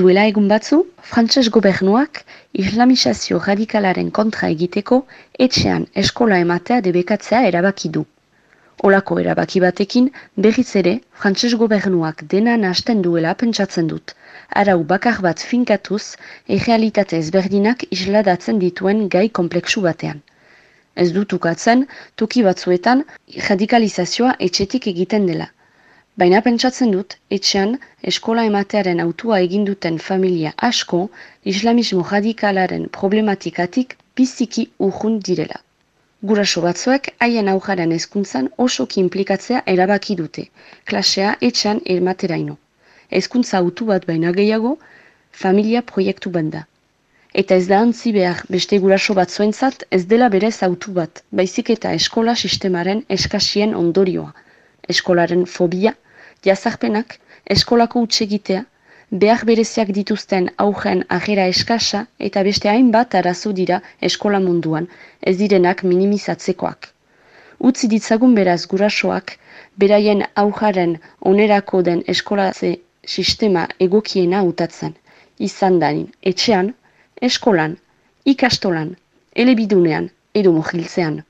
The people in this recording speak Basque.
Duela egun batzu, frantses gobernuak islamisazio radikalaren kontra egiteko etxean eskola ematea debekatzea erabaki du. Olako erabaki batekin berriz ere frantses gobernuak dena nasten duela pentsatzen dut. Arau bakar bat finkatuz, errealitate ezberdinak isladatzen dituen gai kompleksu batean. Ez dut ukatzen, toki batzuetan radikalizazioa etxetik egiten dela. Baina pentsatzen dut, etxean, eskola ematearen autua eginduten familia asko, islamismo radikalaren problematikatik biziki urrun direla. Guraso batzuek haien aujaren hezkuntzan osoki implikatzea erabaki dute, klasea etxean ermateraino. Hezkuntza autu bat baina gehiago, familia proiektu banda. Eta ez da antzi behar beste guraso batzuentzat ez dela berez autu bat, baizik eta eskola sistemaren eskasien ondorioa eskolaren fobia, jazarpenak, eskolako utxegitea, behar bereziak dituzten augen agera eskasa eta beste hainbat arazo dira eskola munduan, ez direnak minimizatzekoak. Utzi ditzagun beraz gurasoak, beraien aujaren onerako den eskolatze sistema egokiena utatzen. Izan dain, etxean, eskolan, ikastolan, elebidunean, edo mohiltzean.